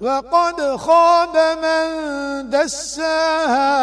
وقد خاب من دساها